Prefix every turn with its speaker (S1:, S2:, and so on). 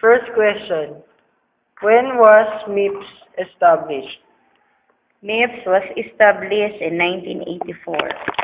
S1: First question. When was MIPS established?
S2: MIPS was established in 1984.